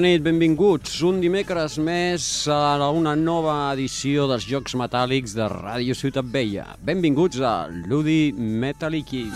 Bona nit, benvinguts un dimecres més a una nova edició dels Jocs Metàl·lics de Ràdio Ciutat Vella. Benvinguts a Ludi Metallici.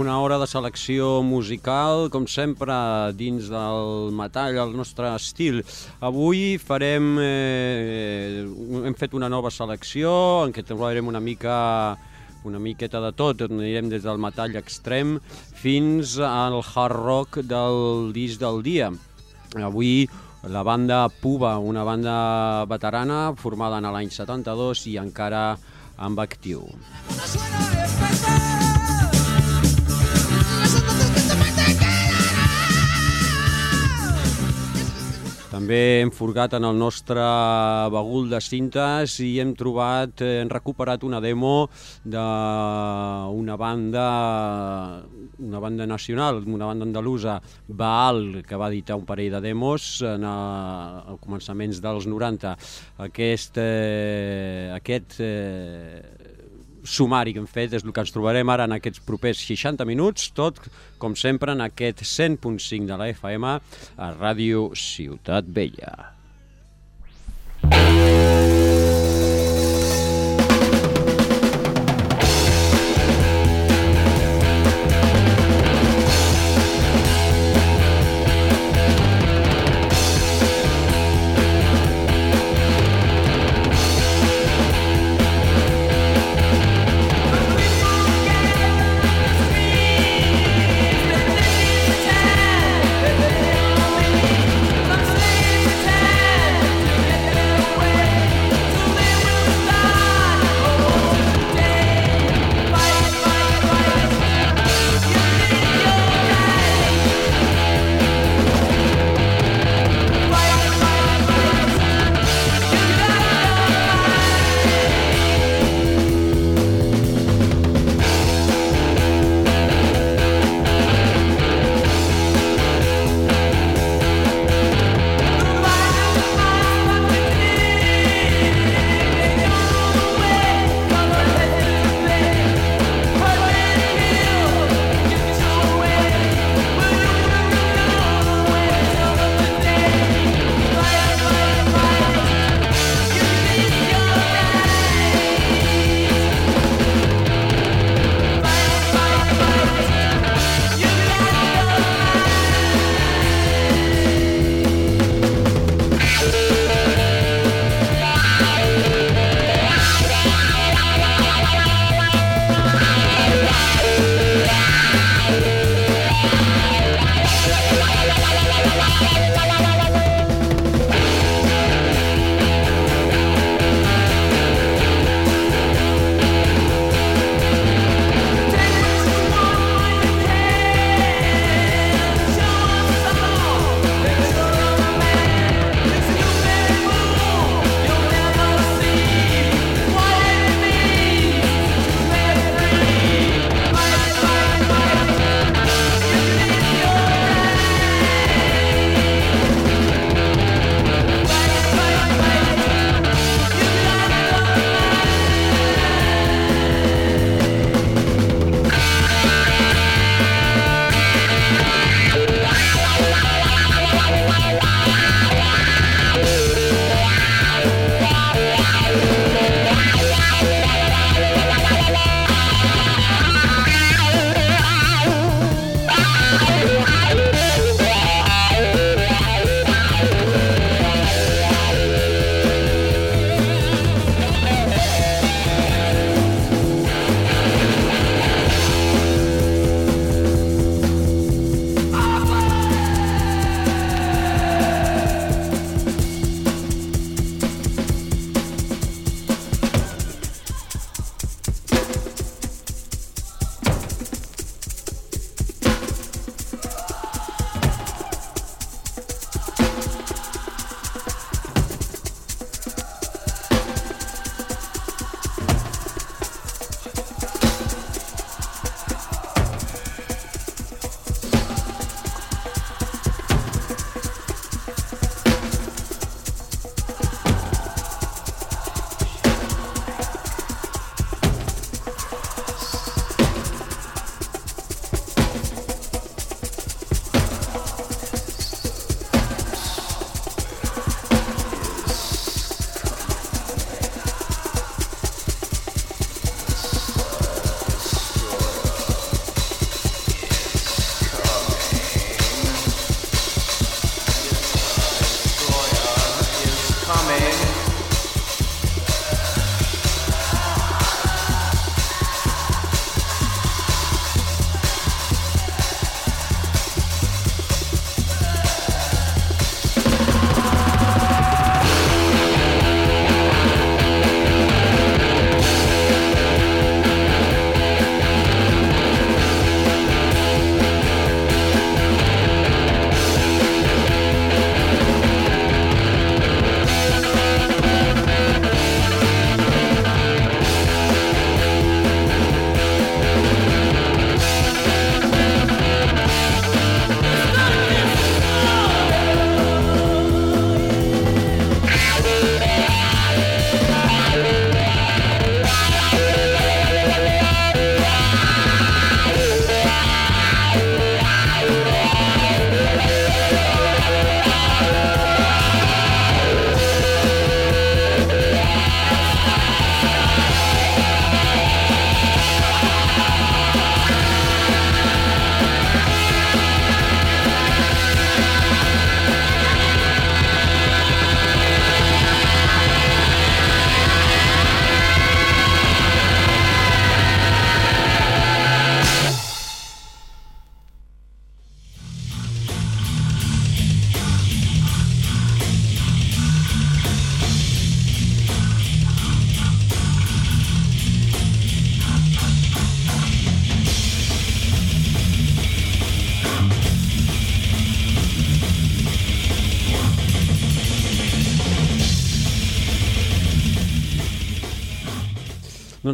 Una hora de selecció musical, com sempre, dins del metall, el nostre estil. Avui farem... Eh, hem fet una nova selecció en què trobarem una mica una miqueta de tot, anirem des del metall extrem fins al hard rock del disc del dia. Avui la banda Puba, una banda veterana formada en l'any 72 i encara amb actiu. També hem forgat en el nostre bagul de cintes i hem trobat, hem recuperat una demo d'una banda una banda nacional, una banda andalusa, Baal, que va editar un parell de demos en a, a començaments dels 90. Aquest, eh, aquest eh, sumari que hem fet és el que ens trobarem ara en aquests propers 60 minuts, tot com sempre en aquest 100.5 de la FM a Ràdio Ciutat Vella.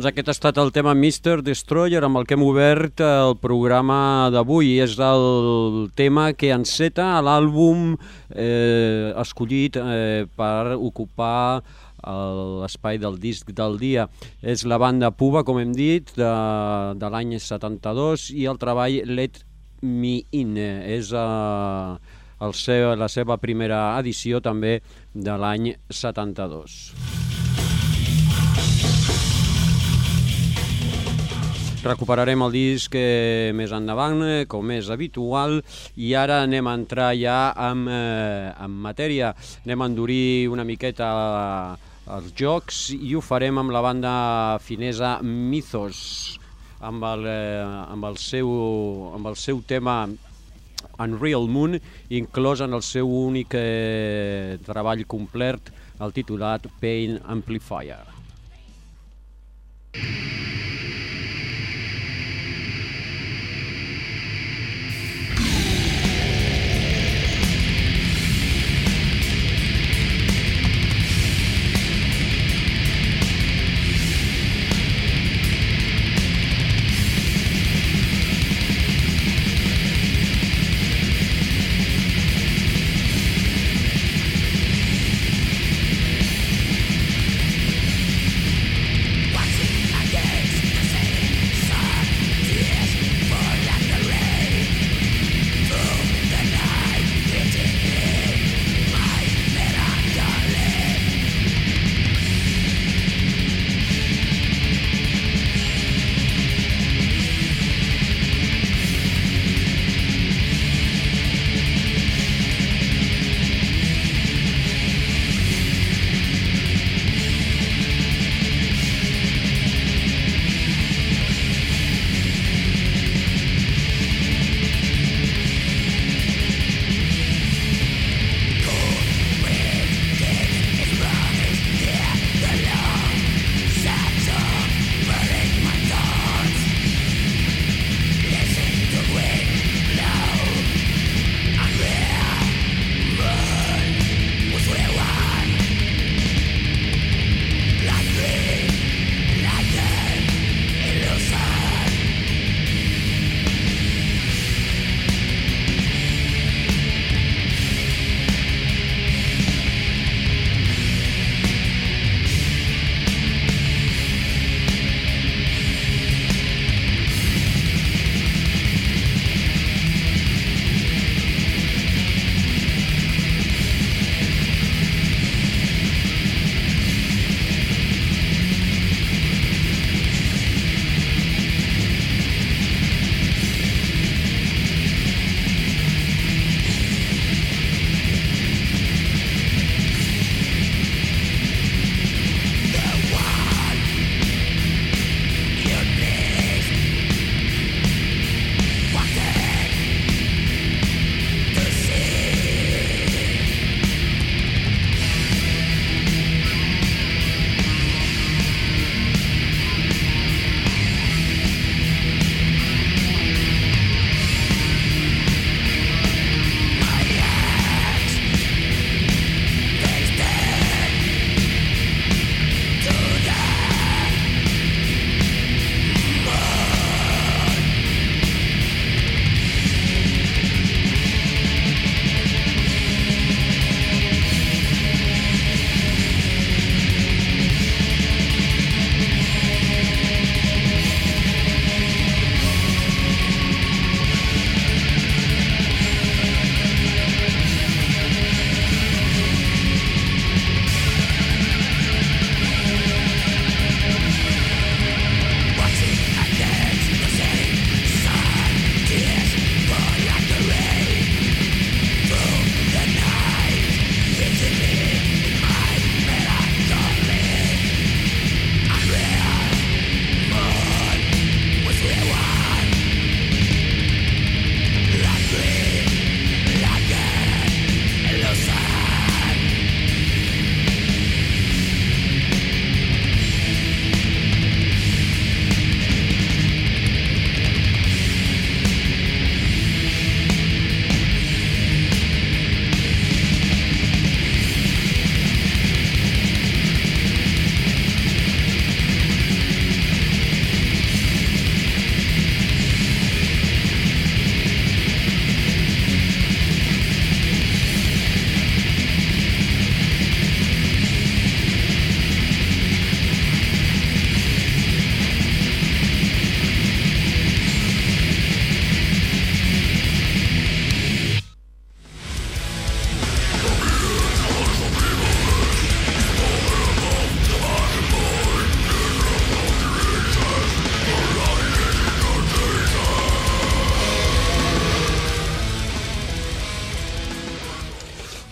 Doncs aquest ha estat el tema Mr. Destroyer amb el que hem obert el programa d'avui. És el tema que enceta l'àlbum eh, escollit eh, per ocupar l'espai del disc del dia. És la banda Puba, com hem dit, de, de l'any 72 i el treball Let Me In. És uh, el seu, la seva primera edició també de l'any 72. Recuperarem el disc eh, més endavant, eh, com és habitual, i ara anem a entrar ja en, eh, en matèria. Anem a endurir una miqueta els jocs i ho farem amb la banda finesa Mythos amb el, eh, amb el, seu, amb el seu tema Unreal Moon inclòs en el seu únic eh, treball complet el titulat Pain Amplifier.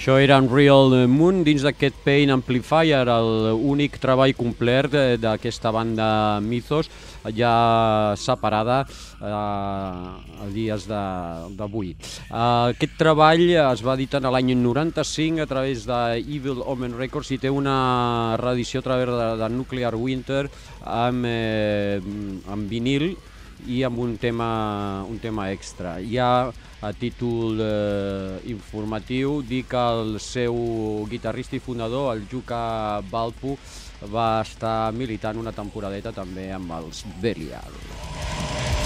Això era Unreal Moon dins d'aquest Pain Amplifier, l'únic treball complet eh, d'aquesta banda Mythos, ja separada eh, a dies d'avui. Eh, aquest treball es va editar l'any 95 a través de Evil Omen Records i té una reedició a través de, de Nuclear Winter amb, eh, amb vinil i amb un tema, un tema extra. Ja a títol eh, informatiu dir que el seu guitarrista i fundador, el Juka Balpu, va estar militant una temporadeta també amb els Belial.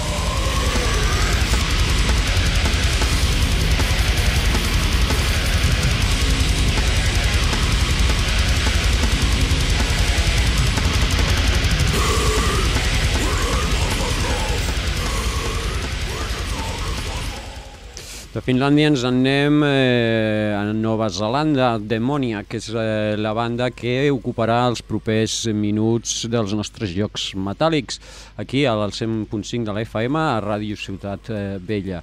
De Finlàndia ens anem eh, a Nova Zelanda, Demonia, que és eh, la banda que ocuparà els propers minuts dels nostres jocs metàl·lics, aquí al 100.5 de la FM a Ràdio Ciutat eh.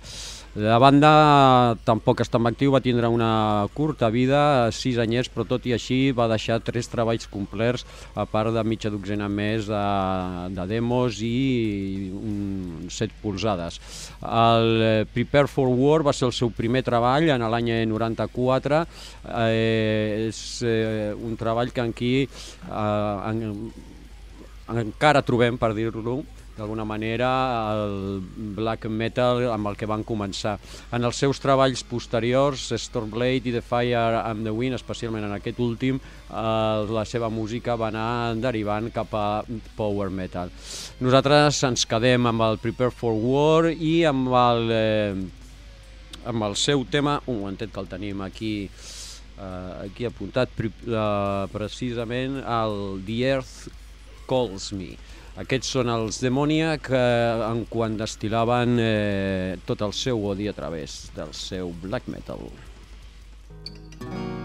La banda tampoc està en actiu, va tindre una curta vida, sis anyers, però tot i així va deixar tres treballs complets, a part de mitja dotzena més de, de demos i un, set polsades. El Prepare for War va ser el seu primer treball en l'any 94, eh, és eh, un treball que aquí eh, en, encara trobem, per dir-lo, d'alguna manera el black metal amb el que van començar. En els seus treballs posteriors, Stormblade i The Fire and the Wind, especialment en aquest últim, eh, la seva música va anar derivant cap a power metal. Nosaltres ens quedem amb el Prepare for War i amb el, eh, amb el seu tema, un momentet que el tenim aquí, eh, aquí apuntat, uh, precisament el The Earth Calls Me. Aquests són els Demoniac que en quan destilaven eh, tot el seu odi a través del seu black metal. Unimetallic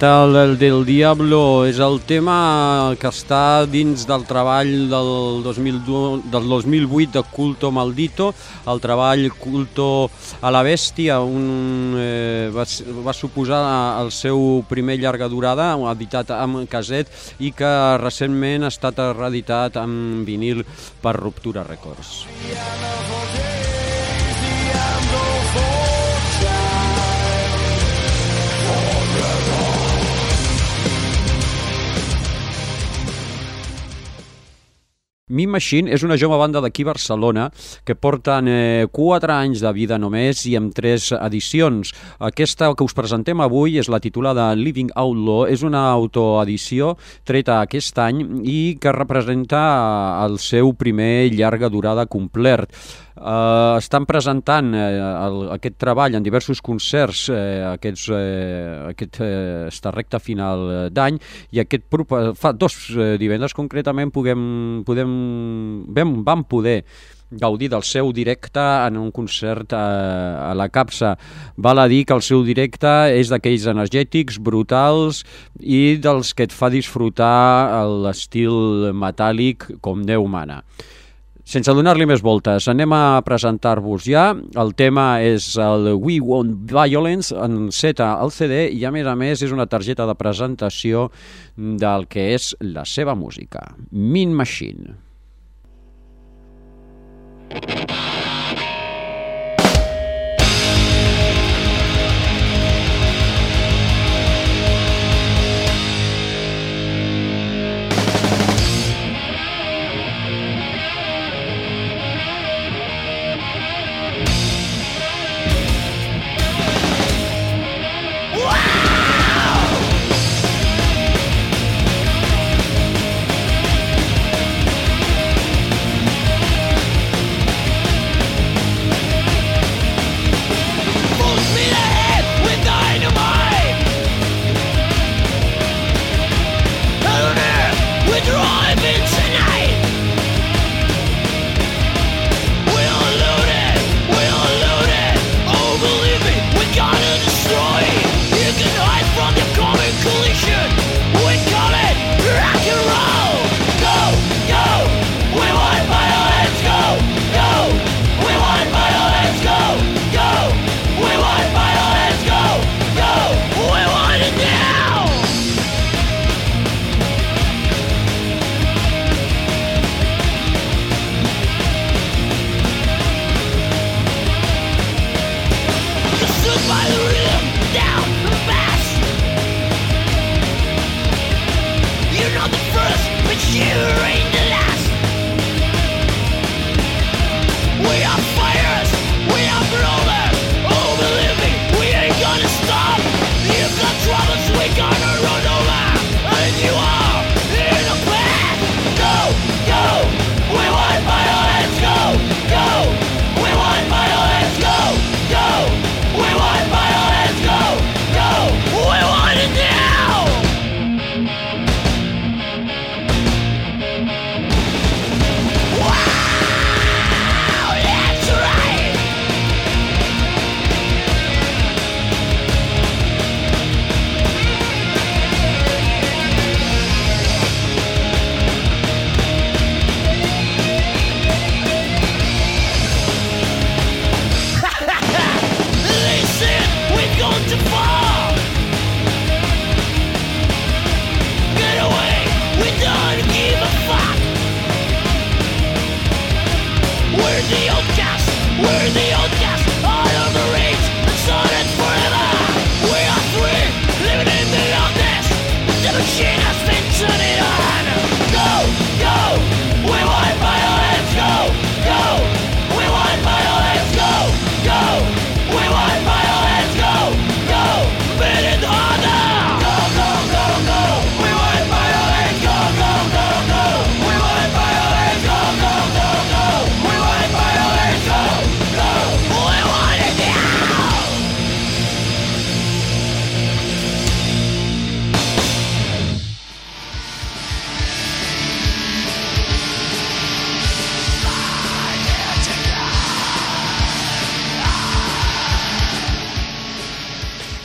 Metal del, del Diablo és el tema que està dins del treball del, 2002, del 2008 de Culto Maldito, el treball Culto a la Bèstia, un, eh, va, va suposar el seu primer llarga durada, editat amb caset i que recentment ha estat reeditat amb vinil per Ruptura Records. Yeah, Mi Machine és una jove banda d'aquí Barcelona que porten eh, 4 anys de vida només i amb 3 edicions. Aquesta que us presentem avui és la titulada Living Outlaw, és una autoedició treta aquest any i que representa el seu primer llarga durada complert. Uh, estan presentant uh, el, aquest treball en diversos concerts uh, aquests, uh, aquest uh, esta recta final d'any i aquest fa dos uh, divendres concretament puguem, podem, vam, vam poder gaudir del seu directe en un concert a, a la Capsa. Val a dir que el seu directe és d'aquells energètics, brutals i dels que et fa disfrutar l'estil metàl·lic com Déu mana. Sense donar-li més voltes, anem a presentar-vos ja. El tema és el We Want Violence en Z al CD i a més a més és una targeta de presentació del que és la seva música. Min Machine.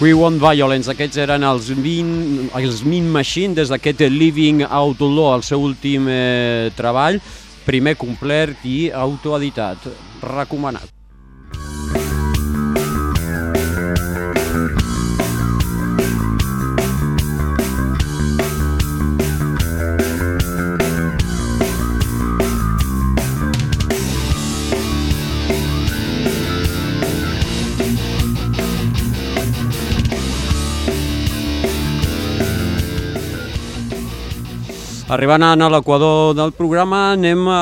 We Want Violence, aquests eren els Mean, els mean Machine des d'aquest Living Outlaw, el seu últim eh, treball, primer complet i autoeditat, recomanat. Arribant a l'equador del programa anem a,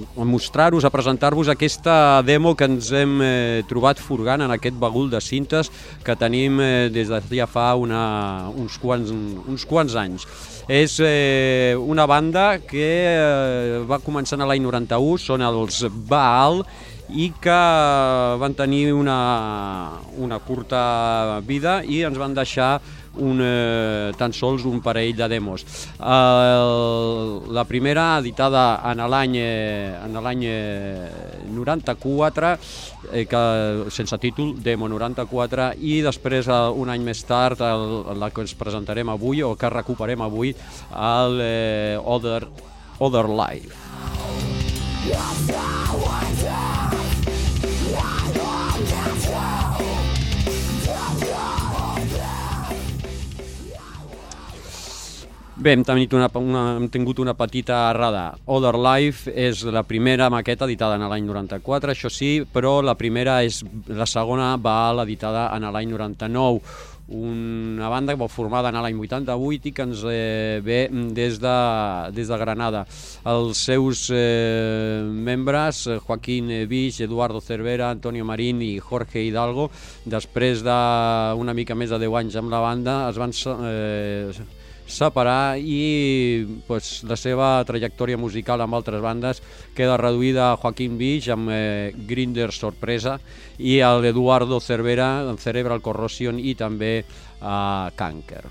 a mostrar-vos, a presentar-vos aquesta demo que ens hem eh, trobat furgant en aquest bagul de cintes que tenim eh, des de ja fa una, uns, quants, uns quants anys. És eh, una banda que eh, va començar en l'any 91, són els Baal, i que van tenir una, una curta vida i ens van deixar un, eh, tan sols un parell de demos. Eh, la primera, editada en l'any eh, en l'any 94, eh, que, sense títol, Demo 94, i després, eh, un any més tard, el, la que ens presentarem avui, o que recuperem avui, el eh, Other, Other Life. Yeah, Bé, hem, tingut una, una, hem tingut una petita errada. Other Life és la primera maqueta editada en l'any 94, això sí, però la primera és la segona va l'editada en l'any 99 una banda formada en l'any 88 i que ens eh, ve des de, des de Granada. Els seus eh, membres, Joaquín Vich, Eduardo Cervera, Antonio Marín i Jorge Hidalgo, després d'una mica més de 10 anys amb la banda, es van eh, separar i pues, la seva trajectòria musical amb altres bandes queda reduïda a Joaquín Beach amb eh, Grinder Sorpresa i a l'Eduardo Cervera amb Cerebral Corrosion i també a Càncer.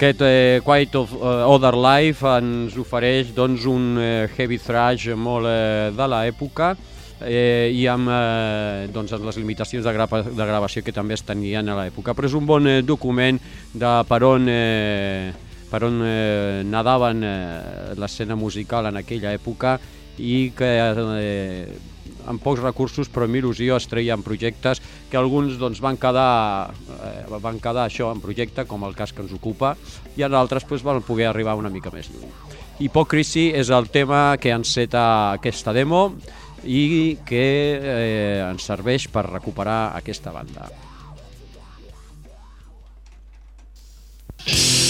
Aquest eh, Quiet of eh, Other Life ens ofereix doncs, un eh, heavy thrash molt eh, de l'època eh, i amb, eh, doncs, les limitacions de, grava, de gravació que també es tenien a l'època. Però és un bon eh, document de per on, eh, per on eh, nadaven eh, l'escena musical en aquella època i que eh, amb pocs recursos però amb il·lusió es treien projectes que alguns doncs, van, quedar, eh, van quedar això en projecte, com el cas que ens ocupa, i en altres doncs, van poder arribar una mica més lluny. Hipocrisy és el tema que enceta aquesta demo i que eh, ens serveix per recuperar aquesta banda. Hey,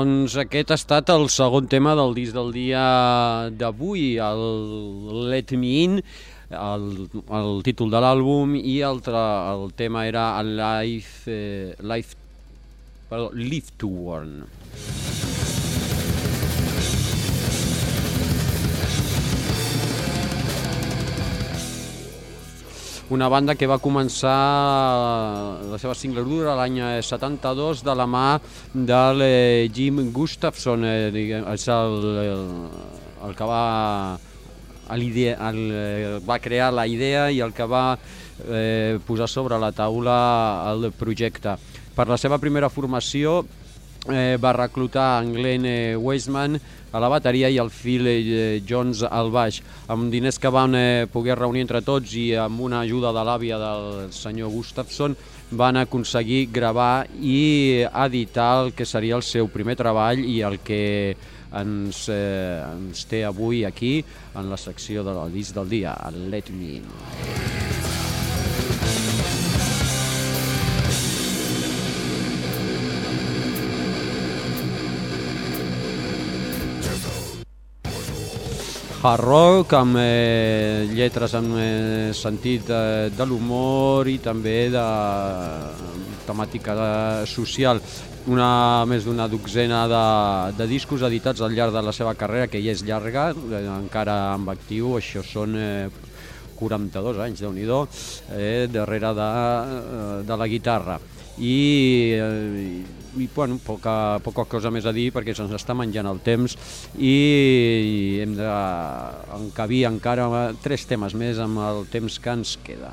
Doncs aquest ha estat el segon tema del disc del dia d'avui, el Let Me In, el, el títol de l'àlbum i el, el tema era Life, eh, Life, perdó, Live to Warn. Una banda que va començar la seva singladura l'any 72 de la mà del Jim Gustafson, eh, és el, el, el que va, el, el, va crear la idea i el que va eh, posar sobre la taula el projecte. Per la seva primera formació eh, va reclutar en Glenn eh, Weisman a la bateria i el Phil eh, Jones al baix. Amb diners que van eh, poder reunir entre tots i amb una ajuda de l'àvia del senyor Gustafsson van aconseguir gravar i editar el que seria el seu primer treball i el que ens, eh, ens té avui aquí en la secció del disc del dia, el Let Me In. Hard rock, amb eh, lletres amb eh, sentit de, de l'humor i també de temàtica de, social. Una, més d'una dotzena de, de discos editats al llarg de la seva carrera, que ja és llarga, eh, encara amb actiu, això són eh, 42 anys, déu nhi eh, darrere de, eh, de la guitarra i, eh, i bueno, poca, poca cosa més a dir perquè se'ns està menjant el temps i hem d'encabir encara tres temes més amb el temps que ens queda.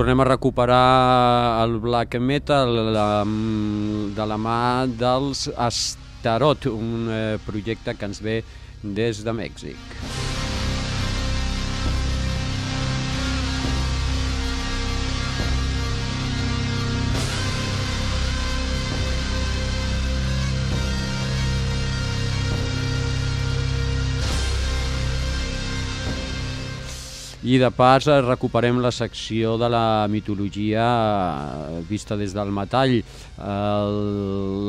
tornem a recuperar el black metal la, de la mà dels Astarot, un eh, projecte que ens ve des de Mèxic. I de pas eh, recuperem la secció de la mitologia eh, vista des del metall. El,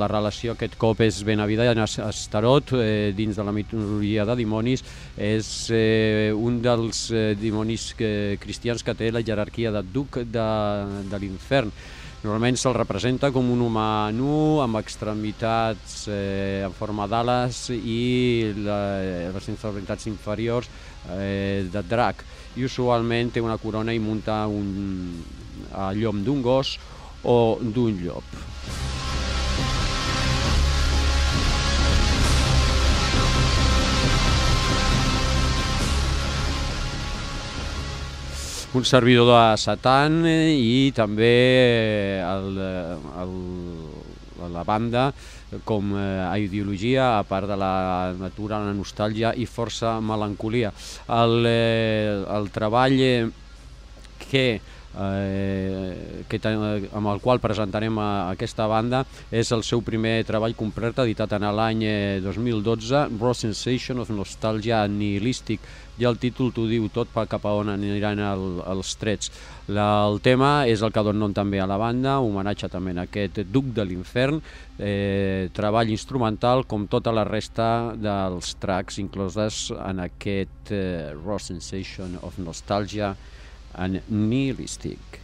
la relació aquest cop és ben evident. Astarot, eh, dins de la mitologia de dimonis, és eh, un dels eh, dimonis que, cristians que té la jerarquia de duc de, de l'infern. Normalment se'l representa com un humà nu, amb extremitats eh, en forma d'ales i la, les extremitats inferiors eh, de drac i usualment té una corona i munta un, a llom d'un gos o d'un llop. un servidor de Satan i també el, el, la banda com eh, a ideologia, a part de la natura, la nostàlgia i força melancolia. El, eh, el treball eh, que eh, que, amb el qual presentarem a, a aquesta banda és el seu primer treball complet editat en l'any 2012 Raw Sensation of Nostalgia Nihilistic i el títol t'ho diu tot per cap a on aniran el, els trets la, el tema és el que dona nom també a la banda homenatge també a aquest Duc de l'Infern eh, treball instrumental com tota la resta dels tracks incloses en aquest eh, Raw Sensation of Nostalgia and nihilistic.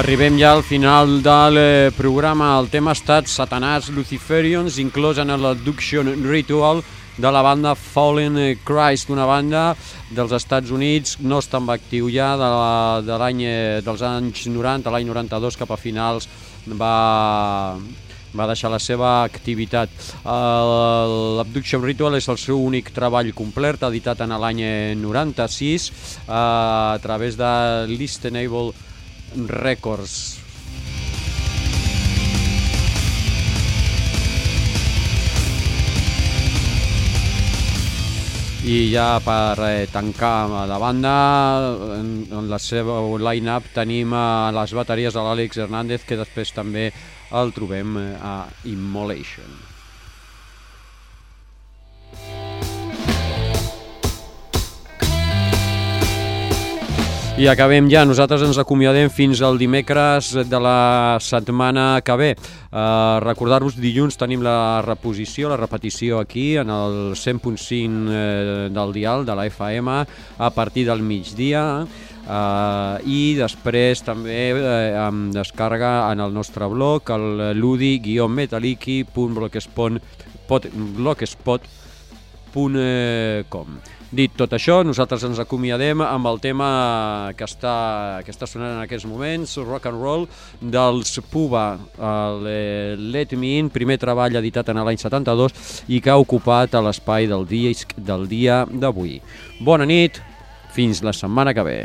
Arribem ja al final del eh, programa. El tema ha estat Satanàs Luciferians, inclòs en l'Adduction Ritual de la banda Fallen Christ, una banda dels Estats Units, no està en actiu ja, de de l'any eh, dels anys 90, l'any 92 cap a finals va, va deixar la seva activitat. L'Abduction Ritual és el seu únic treball complet, editat en l'any 96 uh, a través de Listenable Records. I ja per eh, tancar la banda, en, en la seva line-up tenim a les bateries de l'Àlex Hernández, que després també el trobem eh, a Immolation. I acabem ja, nosaltres ens acomiadem fins al dimecres de la setmana que ve. Uh, Recordar-vos, dilluns tenim la reposició, la repetició aquí, en el 100.5 eh, del dial de la FM, a partir del migdia, uh, i després també eh, amb descarga en el nostre blog, el ludi-metaliki.blogspot.com Dit tot això, nosaltres ens acomiadem amb el tema que està, que està sonant en aquests moments, rock and roll, dels Puba, el eh, Let Me In, primer treball editat en l'any 72 i que ha ocupat l'espai del dia, del dia d'avui. Bona nit, fins la setmana que ve.